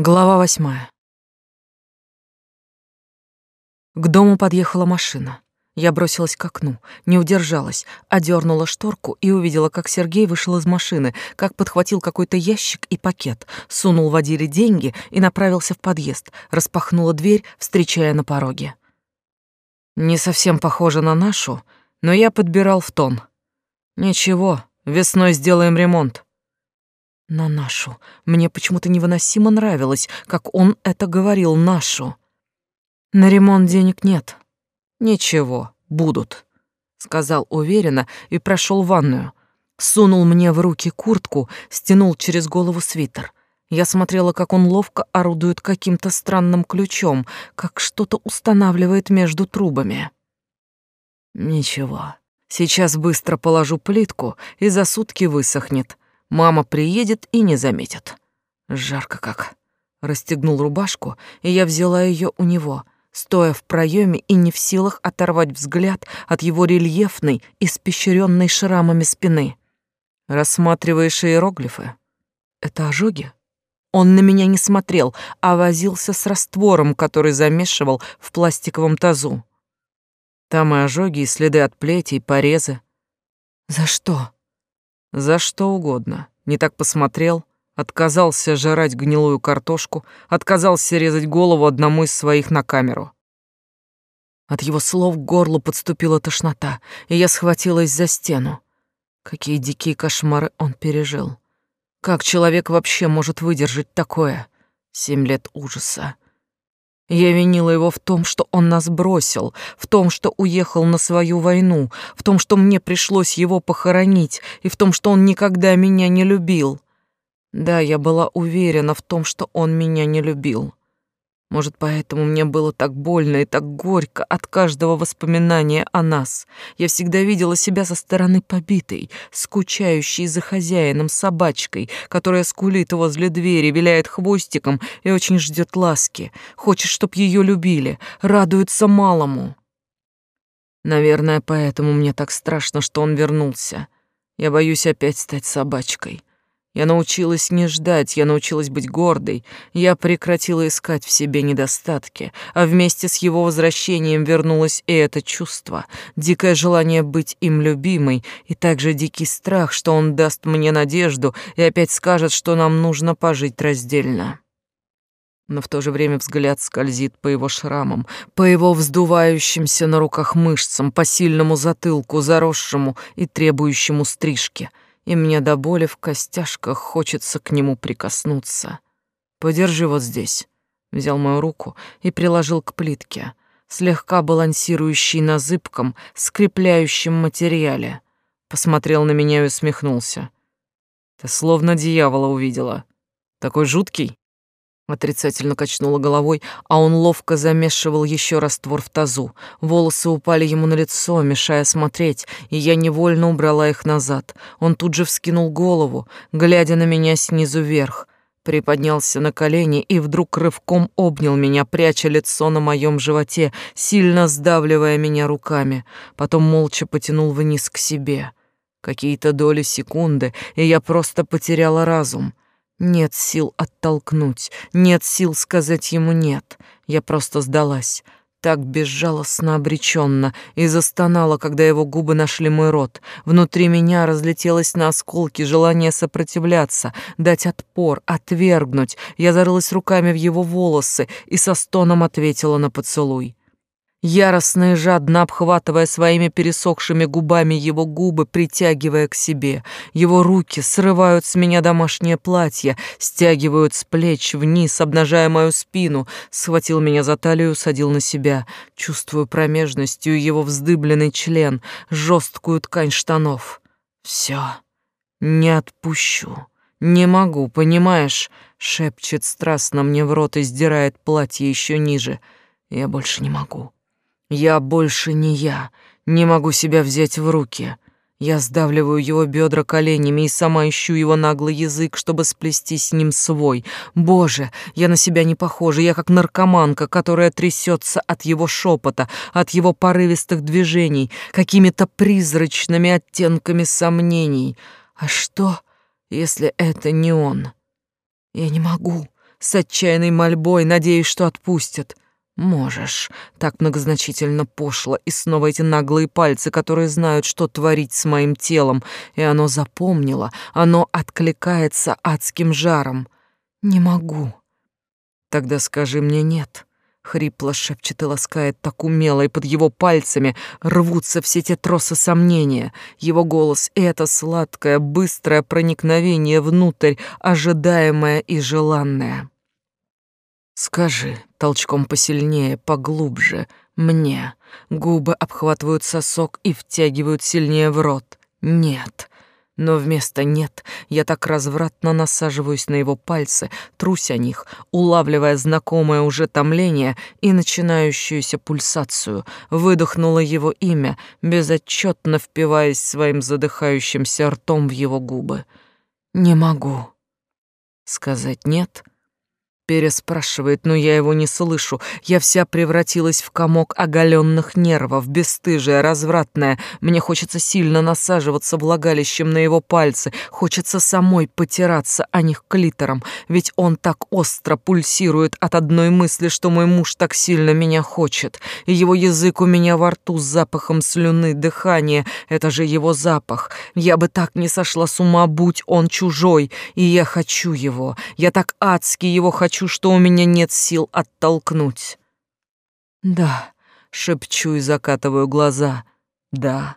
Глава восьмая. К дому подъехала машина. Я бросилась к окну, не удержалась, одернула шторку и увидела, как Сергей вышел из машины, как подхватил какой-то ящик и пакет, сунул водиле деньги и направился в подъезд, распахнула дверь, встречая на пороге. Не совсем похоже на нашу, но я подбирал в тон. Ничего, весной сделаем ремонт на нашу. Мне почему-то невыносимо нравилось, как он это говорил, нашу. На ремонт денег нет. Ничего, будут, сказал уверенно и прошел в ванную. Сунул мне в руки куртку, стянул через голову свитер. Я смотрела, как он ловко орудует каким-то странным ключом, как что-то устанавливает между трубами. Ничего. Сейчас быстро положу плитку, и за сутки высохнет. Мама приедет и не заметит. Жарко как. Расстегнул рубашку, и я взяла ее у него, стоя в проеме и не в силах оторвать взгляд от его рельефной, испещренной шрамами спины. Рассматриваешь иероглифы? Это ожоги? Он на меня не смотрел, а возился с раствором, который замешивал в пластиковом тазу. Там и ожоги, и следы от плетей, порезы. За что? За что угодно. Не так посмотрел, отказался жрать гнилую картошку, отказался резать голову одному из своих на камеру. От его слов к горлу подступила тошнота, и я схватилась за стену. Какие дикие кошмары он пережил. Как человек вообще может выдержать такое? Семь лет ужаса. Я винила его в том, что он нас бросил, в том, что уехал на свою войну, в том, что мне пришлось его похоронить, и в том, что он никогда меня не любил. Да, я была уверена в том, что он меня не любил. Может, поэтому мне было так больно и так горько от каждого воспоминания о нас. Я всегда видела себя со стороны побитой, скучающей за хозяином собачкой, которая скулит возле двери, виляет хвостиком и очень ждет ласки, хочет, чтоб ее любили, радуется малому. Наверное, поэтому мне так страшно, что он вернулся. Я боюсь опять стать собачкой. Я научилась не ждать, я научилась быть гордой. Я прекратила искать в себе недостатки, а вместе с его возвращением вернулось и это чувство, дикое желание быть им любимой, и также дикий страх, что он даст мне надежду и опять скажет, что нам нужно пожить раздельно. Но в то же время взгляд скользит по его шрамам, по его вздувающимся на руках мышцам, по сильному затылку, заросшему и требующему стрижки — и мне до боли в костяшках хочется к нему прикоснуться. Подержи вот здесь. Взял мою руку и приложил к плитке, слегка балансирующей на зыбком, скрепляющем материале. Посмотрел на меня и усмехнулся. Ты словно дьявола увидела. Такой жуткий. Отрицательно качнула головой, а он ловко замешивал еще раствор в тазу. Волосы упали ему на лицо, мешая смотреть, и я невольно убрала их назад. Он тут же вскинул голову, глядя на меня снизу вверх. Приподнялся на колени и вдруг рывком обнял меня, пряча лицо на моем животе, сильно сдавливая меня руками. Потом молча потянул вниз к себе. Какие-то доли секунды, и я просто потеряла разум. Нет сил оттолкнуть, нет сил сказать ему «нет». Я просто сдалась, так безжалостно обреченно, и застонала, когда его губы нашли мой рот. Внутри меня разлетелось на осколки желание сопротивляться, дать отпор, отвергнуть. Я зарылась руками в его волосы и со стоном ответила на поцелуй яростно и жадно обхватывая своими пересохшими губами его губы, притягивая к себе. Его руки срывают с меня домашнее платье, стягивают с плеч вниз, обнажая мою спину, схватил меня за талию, садил на себя. Чувствую промежностью его вздыбленный член, жесткую ткань штанов. Все, не отпущу. «Не могу, понимаешь?» — шепчет страстно мне в рот и сдирает платье еще ниже. «Я больше не могу». Я больше не я, не могу себя взять в руки. Я сдавливаю его бедра коленями и сама ищу его наглый язык, чтобы сплести с ним свой. Боже, я на себя не похожа, я как наркоманка, которая трясется от его шепота, от его порывистых движений, какими-то призрачными оттенками сомнений. А что, если это не он? Я не могу, с отчаянной мольбой, надеясь, что отпустят. Можешь. Так многозначительно пошло. И снова эти наглые пальцы, которые знают, что творить с моим телом. И оно запомнило. Оно откликается адским жаром. Не могу. Тогда скажи мне «нет». Хрипло шепчет и ласкает так умело, и под его пальцами рвутся все те тросы сомнения. Его голос — это сладкое, быстрое проникновение внутрь, ожидаемое и желанное. Скажи, толчком посильнее, поглубже, мне. Губы обхватывают сосок и втягивают сильнее в рот. Нет. Но вместо «нет» я так развратно насаживаюсь на его пальцы, трусь о них, улавливая знакомое уже томление и начинающуюся пульсацию, выдохнула его имя, безотчетно впиваясь своим задыхающимся ртом в его губы. «Не могу». Сказать «нет» — Переспрашивает, но я его не слышу. Я вся превратилась в комок оголенных нервов, бесстыжая, развратная. Мне хочется сильно насаживаться влагалищем на его пальцы. Хочется самой потираться о них клитором. Ведь он так остро пульсирует от одной мысли, что мой муж так сильно меня хочет. И его язык у меня во рту с запахом слюны, дыхания. Это же его запах. Я бы так не сошла с ума, будь он чужой. И я хочу его. Я так адски его хочу хочу, что у меня нет сил оттолкнуть. Да, шепчу и закатываю глаза. Да,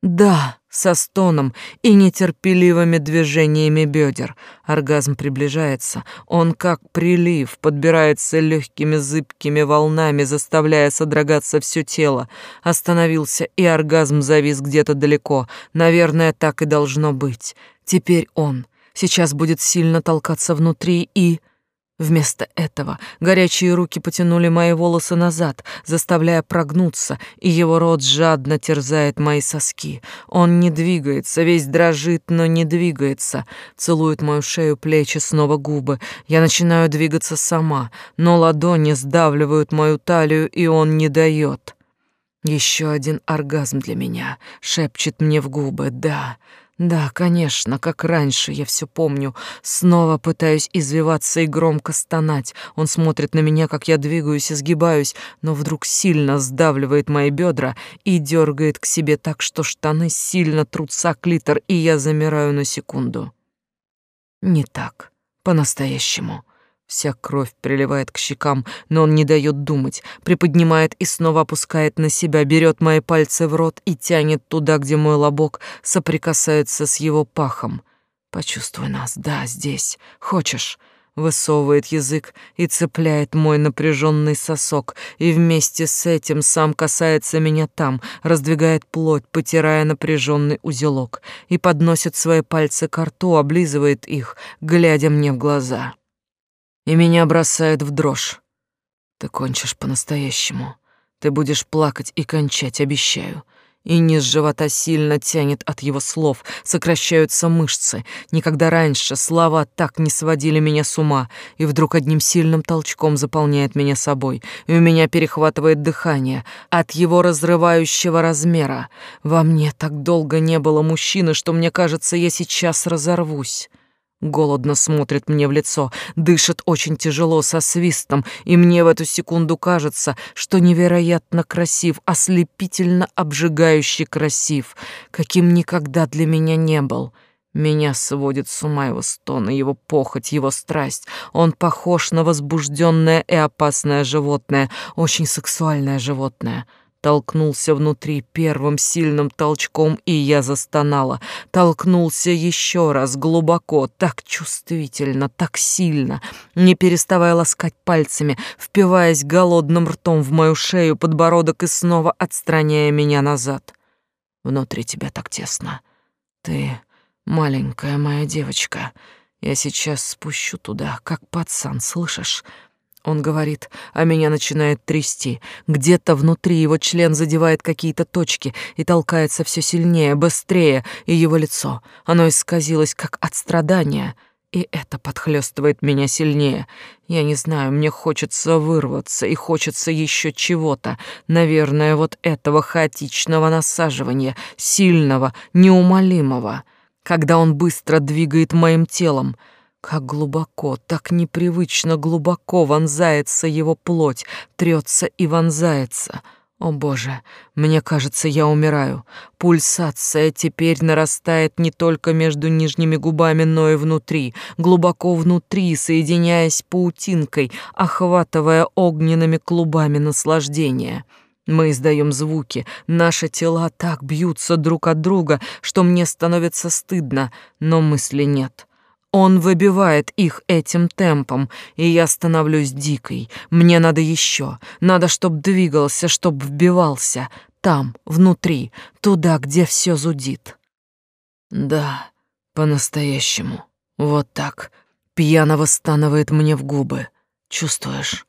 да, со стоном и нетерпеливыми движениями бедер. Оргазм приближается. Он как прилив, подбирается легкими зыбкими волнами, заставляя содрогаться все тело. Остановился, и оргазм завис где-то далеко. Наверное, так и должно быть. Теперь он. Сейчас будет сильно толкаться внутри и... Вместо этого горячие руки потянули мои волосы назад, заставляя прогнуться, и его рот жадно терзает мои соски. Он не двигается, весь дрожит, но не двигается. Целует мою шею, плечи, снова губы. Я начинаю двигаться сама, но ладони сдавливают мою талию, и он не дает. Еще один оргазм для меня, шепчет мне в губы. Да, да, конечно, как раньше, я все помню. Снова пытаюсь извиваться и громко стонать. Он смотрит на меня, как я двигаюсь и сгибаюсь, но вдруг сильно сдавливает мои бедра и дергает к себе так, что штаны сильно трутся клитор, и я замираю на секунду. Не так, по-настоящему. Вся кровь приливает к щекам, но он не дает думать, приподнимает и снова опускает на себя, берет мои пальцы в рот и тянет туда, где мой лобок соприкасается с его пахом. Почувствуй нас, да, здесь. Хочешь? Высовывает язык и цепляет мой напряженный сосок, и вместе с этим сам касается меня там, раздвигает плоть, потирая напряженный узелок, и подносит свои пальцы к рту, облизывает их, глядя мне в глаза и меня бросает в дрожь. Ты кончишь по-настоящему. Ты будешь плакать и кончать, обещаю. И низ живота сильно тянет от его слов, сокращаются мышцы. Никогда раньше слова так не сводили меня с ума, и вдруг одним сильным толчком заполняет меня собой, и у меня перехватывает дыхание от его разрывающего размера. Во мне так долго не было мужчины, что мне кажется, я сейчас разорвусь. Голодно смотрит мне в лицо, дышит очень тяжело, со свистом, и мне в эту секунду кажется, что невероятно красив, ослепительно обжигающий красив, каким никогда для меня не был. Меня сводит с ума его стоны, его похоть, его страсть. Он похож на возбужденное и опасное животное, очень сексуальное животное толкнулся внутри первым сильным толчком, и я застонала. Толкнулся еще раз глубоко, так чувствительно, так сильно, не переставая ласкать пальцами, впиваясь голодным ртом в мою шею, подбородок и снова отстраняя меня назад. Внутри тебя так тесно. Ты маленькая моя девочка. Я сейчас спущу туда, как пацан, слышишь? Он говорит, а меня начинает трясти. Где-то внутри его член задевает какие-то точки и толкается все сильнее, быстрее, и его лицо, оно исказилось, как от страдания. И это подхлестывает меня сильнее. Я не знаю, мне хочется вырваться и хочется еще чего-то. Наверное, вот этого хаотичного насаживания, сильного, неумолимого, когда он быстро двигает моим телом — Как глубоко, так непривычно глубоко вонзается его плоть, трется и вонзается. О боже, мне кажется, я умираю. Пульсация теперь нарастает не только между нижними губами, но и внутри, глубоко внутри, соединяясь паутинкой, охватывая огненными клубами наслаждения. Мы издаем звуки, наши тела так бьются друг от друга, что мне становится стыдно, но мысли нет. Он выбивает их этим темпом, и я становлюсь дикой. Мне надо еще, надо, чтоб двигался, чтоб вбивался. Там, внутри, туда, где все зудит. Да, по-настоящему. Вот так. Пьяно восстанавливает мне в губы. Чувствуешь?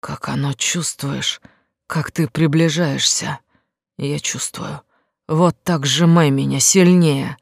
Как оно чувствуешь? Как ты приближаешься? Я чувствую. Вот так сжимай меня сильнее.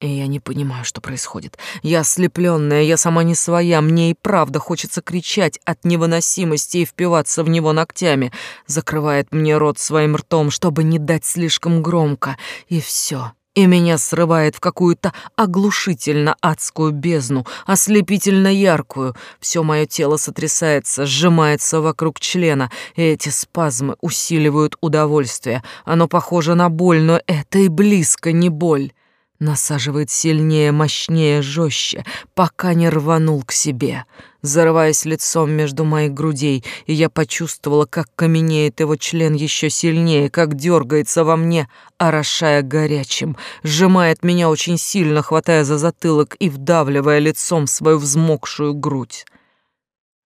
И я не понимаю, что происходит. Я ослепленная, я сама не своя, мне и правда хочется кричать от невыносимости и впиваться в него ногтями. Закрывает мне рот своим ртом, чтобы не дать слишком громко. И все. И меня срывает в какую-то оглушительно адскую бездну, ослепительно яркую. Все мое тело сотрясается, сжимается вокруг члена, и эти спазмы усиливают удовольствие. Оно похоже на боль, но это и близко не боль. Насаживает сильнее, мощнее, жестче, пока не рванул к себе, зарываясь лицом между моих грудей, и я почувствовала, как каменеет его член еще сильнее, как дергается во мне, орошая горячим, сжимает меня очень сильно, хватая за затылок и вдавливая лицом свою взмокшую грудь.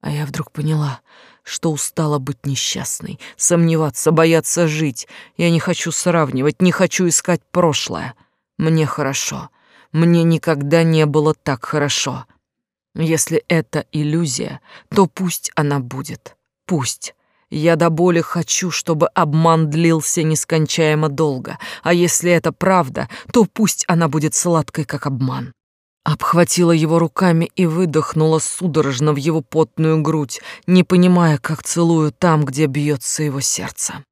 А я вдруг поняла, что устала быть несчастной, сомневаться, бояться жить. Я не хочу сравнивать, не хочу искать прошлое. Мне хорошо. Мне никогда не было так хорошо. Если это иллюзия, то пусть она будет. Пусть. Я до боли хочу, чтобы обман длился нескончаемо долго, а если это правда, то пусть она будет сладкой, как обман. Обхватила его руками и выдохнула судорожно в его потную грудь, не понимая, как целую там, где бьется его сердце.